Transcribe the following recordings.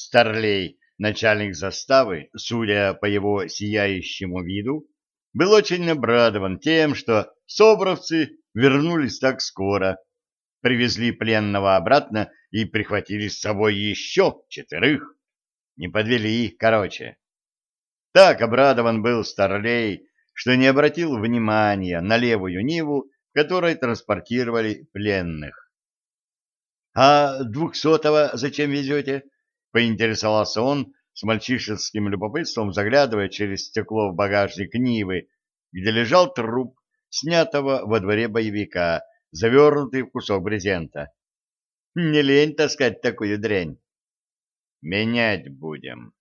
Старлей, начальник заставы, судя по его сияющему виду, был очень обрадован тем, что собровцы вернулись так скоро, привезли пленного обратно и прихватили с собой еще четверых. Не подвели, короче. Так обрадован был Старлей, что не обратил внимания на левую Ниву, которой транспортировали пленных. — А двухсотого зачем везете? — поинтересовался он, с мальчишеским любопытством заглядывая через стекло в багажник Нивы, где лежал труп, снятого во дворе боевика, завернутый в кусок брезента. Не лень таскать такую дрянь. Менять будем,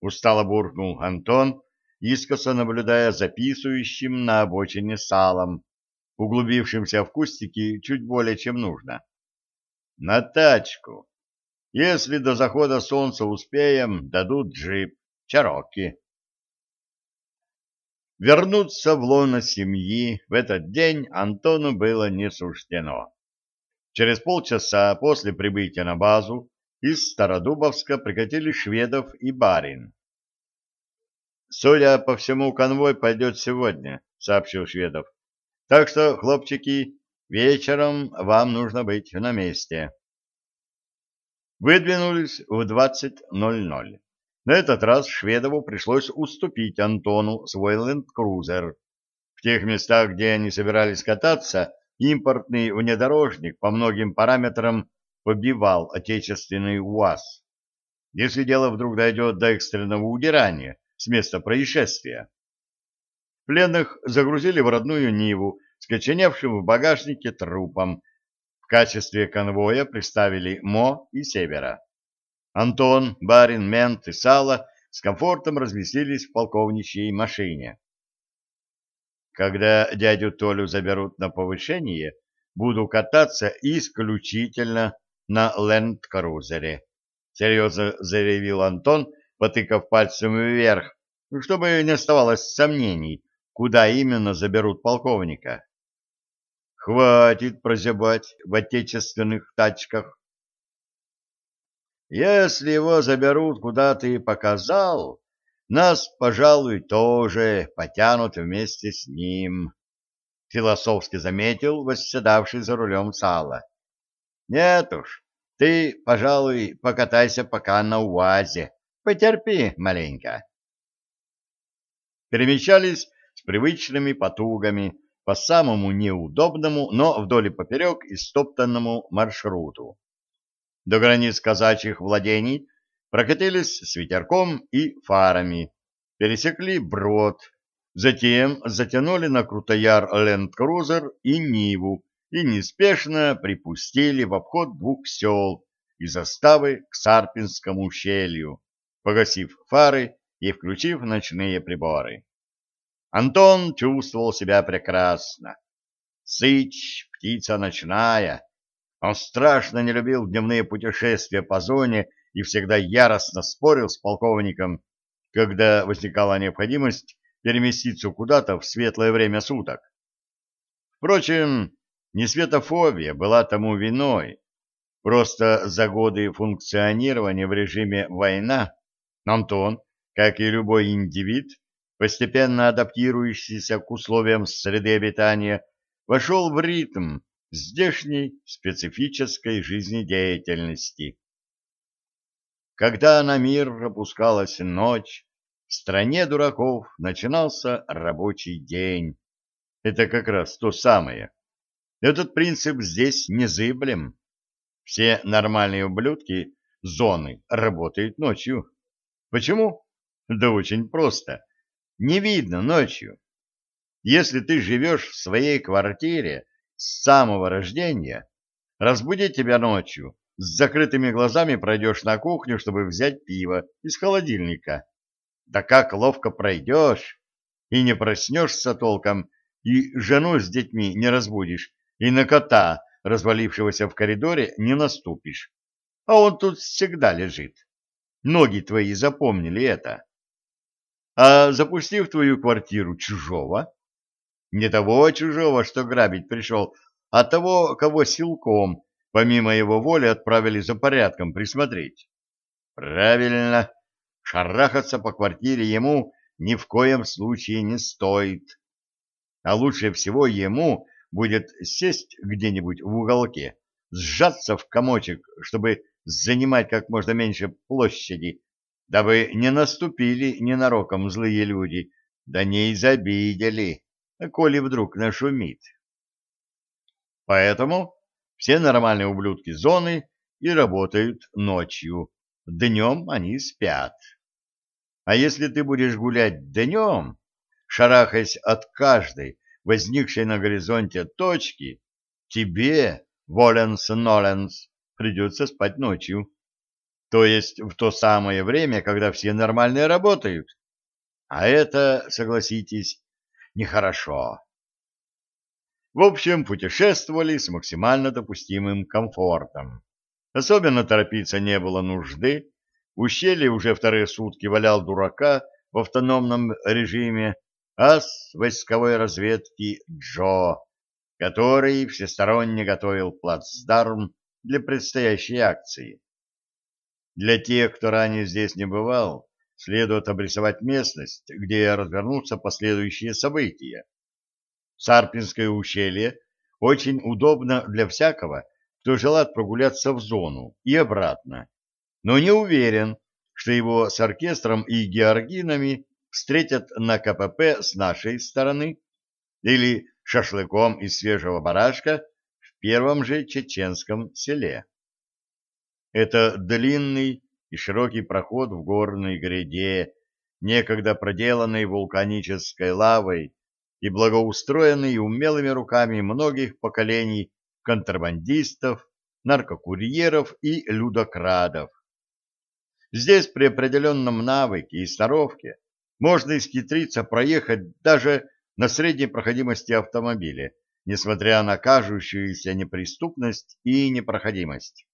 устало буркнул Антон, искоса наблюдая записывающим на обочине салом, углубившимся в кустики чуть более чем нужно. На тачку. Если до захода солнца успеем, дадут джип, чароки. Вернуться в лоно семьи в этот день Антону было не суждено. Через полчаса после прибытия на базу из Стародубовска прикатили шведов и барин. «Судя по всему, конвой пойдет сегодня», — сообщил Шведов. «Так что, хлопчики, вечером вам нужно быть на месте». Выдвинулись в 20.00. На этот раз Шведову пришлось уступить Антону свой ленд-крузер. В тех местах, где они собирались кататься, импортный внедорожник по многим параметрам побивал отечественный УАЗ. Если дело вдруг дойдет до экстренного удирания с места происшествия. Пленных загрузили в родную Ниву, скоченевшим в багажнике трупом. В качестве конвоя приставили МО и Севера. Антон, Барин, Мент и Сало с комфортом разместились в полковничьей машине. Когда дядю Толю заберут на повышение, буду кататься исключительно на ленд-крузере, — серьезно заявил Антон, потыкав пальцем вверх, чтобы не оставалось сомнений, куда именно заберут полковника. Хватит прозябать в отечественных тачках. Если его заберут, куда ты показал, нас, пожалуй, тоже потянут вместе с ним, — философски заметил восседавший за рулем Сала. — Нет уж, ты, пожалуй, покатайся пока на УАЗе, потерпи маленько. Перемещались с привычными потугами по самому неудобному, но вдоль и поперек истоптанному маршруту. До границ казачьих владений прокатились с ветерком и фарами, пересекли брод, затем затянули на Крутояр ленд-крузер и Ниву и неспешно припустили в обход двух сел и заставы к Сарпинскому ущелью, погасив фары и включив ночные приборы. Антон чувствовал себя прекрасно. Сыч, птица ночная. Он страшно не любил дневные путешествия по зоне и всегда яростно спорил с полковником, когда возникала необходимость переместиться куда-то в светлое время суток. Впрочем, не светофобия была тому виной. Просто за годы функционирования в режиме «война» Антон, как и любой индивид, постепенно адаптирующийся к условиям среды обитания, вошел в ритм здешней специфической жизнедеятельности. Когда на мир опускалась ночь, в стране дураков начинался рабочий день. Это как раз то самое. Этот принцип здесь незыблем. Все нормальные ублюдки зоны работают ночью. Почему? Да очень просто. Не видно ночью. Если ты живешь в своей квартире с самого рождения, разбудить тебя ночью с закрытыми глазами пройдешь на кухню, чтобы взять пиво из холодильника. Да как ловко пройдешь, и не проснешься толком, и жену с детьми не разбудишь, и на кота, развалившегося в коридоре, не наступишь. А он тут всегда лежит. Ноги твои запомнили это. А запустив твою квартиру чужого, не того чужого, что грабить пришел, а того, кого силком помимо его воли отправили за порядком присмотреть. Правильно, шарахаться по квартире ему ни в коем случае не стоит. А лучше всего ему будет сесть где-нибудь в уголке, сжаться в комочек, чтобы занимать как можно меньше площади, дабы не наступили ненароком злые люди, да не изобидели, коли вдруг нашумит. Поэтому все нормальные ублюдки зоны и работают ночью, днем они спят. А если ты будешь гулять днем, шарахаясь от каждой возникшей на горизонте точки, тебе, Воленс-Ноленс, придется спать ночью. То есть в то самое время, когда все нормальные работают. А это, согласитесь, нехорошо. В общем, путешествовали с максимально допустимым комфортом. Особенно торопиться не было нужды. Ущелье уже вторые сутки валял дурака в автономном режиме, а с войсковой разведки Джо, который всесторонне готовил плацдарм для предстоящей акции. Для тех, кто ранее здесь не бывал, следует обрисовать местность, где развернутся последующие события. Сарпинское ущелье очень удобно для всякого, кто желает прогуляться в зону и обратно, но не уверен, что его с оркестром и георгинами встретят на КПП с нашей стороны или шашлыком из свежего барашка в первом же чеченском селе. Это длинный и широкий проход в горной гряде, некогда проделанной вулканической лавой и благоустроенный умелыми руками многих поколений контрабандистов, наркокурьеров и людокрадов. Здесь при определенном навыке и сноровке можно исхитриться проехать даже на средней проходимости автомобиля, несмотря на кажущуюся неприступность и непроходимость.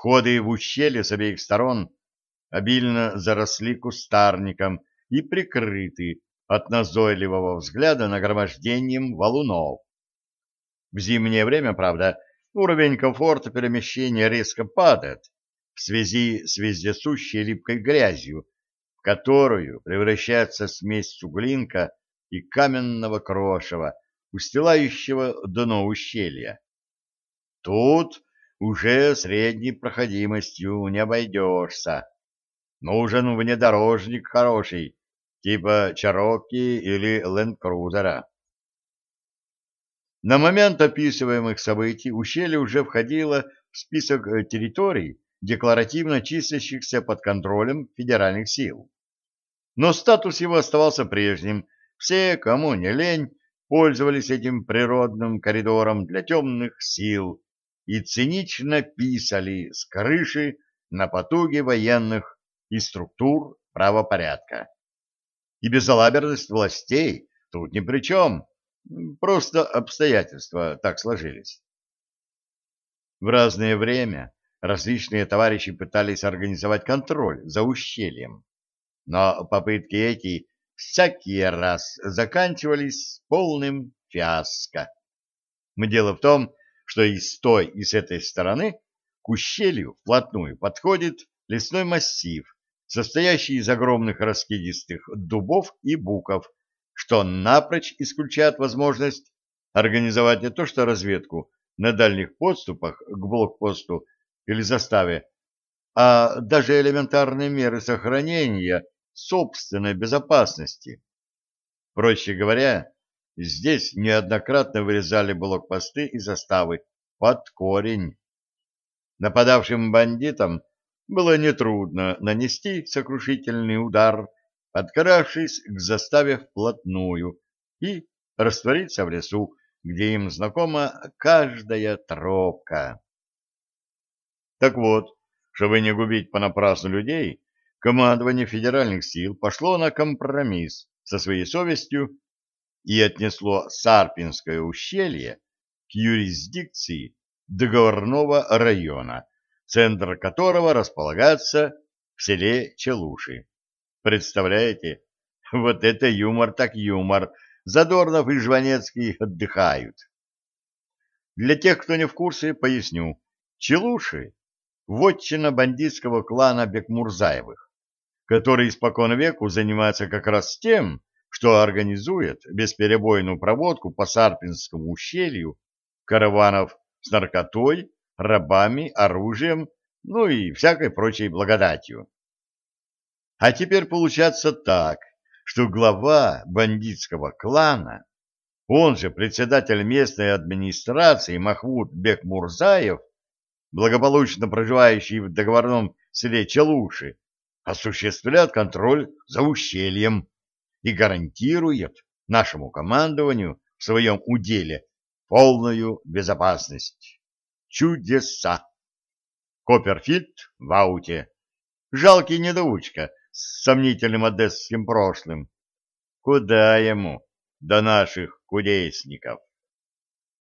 Входы в ущелье с обеих сторон обильно заросли кустарником и прикрыты от назойливого взгляда нагромождением валунов. В зимнее время, правда, уровень комфорта перемещения резко падает в связи с вездесущей липкой грязью, в которую превращается смесь суглинка и каменного крошева, устилающего дно ущелья. Тут уже средней проходимостью не обойдешься. Нужен внедорожник хороший, типа Чарокки или Ленд-Крузера. На момент описываемых событий ущелье уже входило в список э, территорий, декларативно числящихся под контролем федеральных сил. Но статус его оставался прежним. Все, кому не лень, пользовались этим природным коридором для темных сил, и цинично писали с крыши на потуги военных и структур правопорядка. И безалаберность властей тут ни при чем, просто обстоятельства так сложились. В разное время различные товарищи пытались организовать контроль за ущельем, но попытки эти всякий раз заканчивались полным фиаско. Дело в том, что и с той, и с этой стороны к ущелью вплотную подходит лесной массив, состоящий из огромных раскидистых дубов и буков, что напрочь исключает возможность организовать не то что разведку на дальних подступах к блокпосту или заставе, а даже элементарные меры сохранения собственной безопасности. Проще говоря, Здесь неоднократно вырезали блокпосты и заставы под корень. Нападавшим бандитам было нетрудно нанести сокрушительный удар, подкравшись к заставе вплотную и раствориться в лесу, где им знакома каждая тропка. Так вот, чтобы не губить понапрасну людей, командование федеральных сил пошло на компромисс со своей совестью и отнесло Сарпинское ущелье к юрисдикции договорного района, центр которого располагается в селе Челуши. Представляете? Вот это юмор так юмор. Задорнов и Жванецкий отдыхают. Для тех, кто не в курсе, поясню. Челуши вотчина бандитского клана Бекмурзаевых, который испокон веку занимается как раз тем, что организует бесперебойную проводку по Сарпинскому ущелью караванов с наркотой, рабами, оружием, ну и всякой прочей благодатью. А теперь получается так, что глава бандитского клана, он же председатель местной администрации Махмуд Бекмурзаев, благополучно проживающий в договорном селе Челуши, осуществляет контроль за ущельем и гарантирует нашему командованию в своем уделе полную безопасность. Чудеса! Копперфильд в ауте. Жалкий недоучка с сомнительным одесским прошлым. Куда ему до наших кудесников?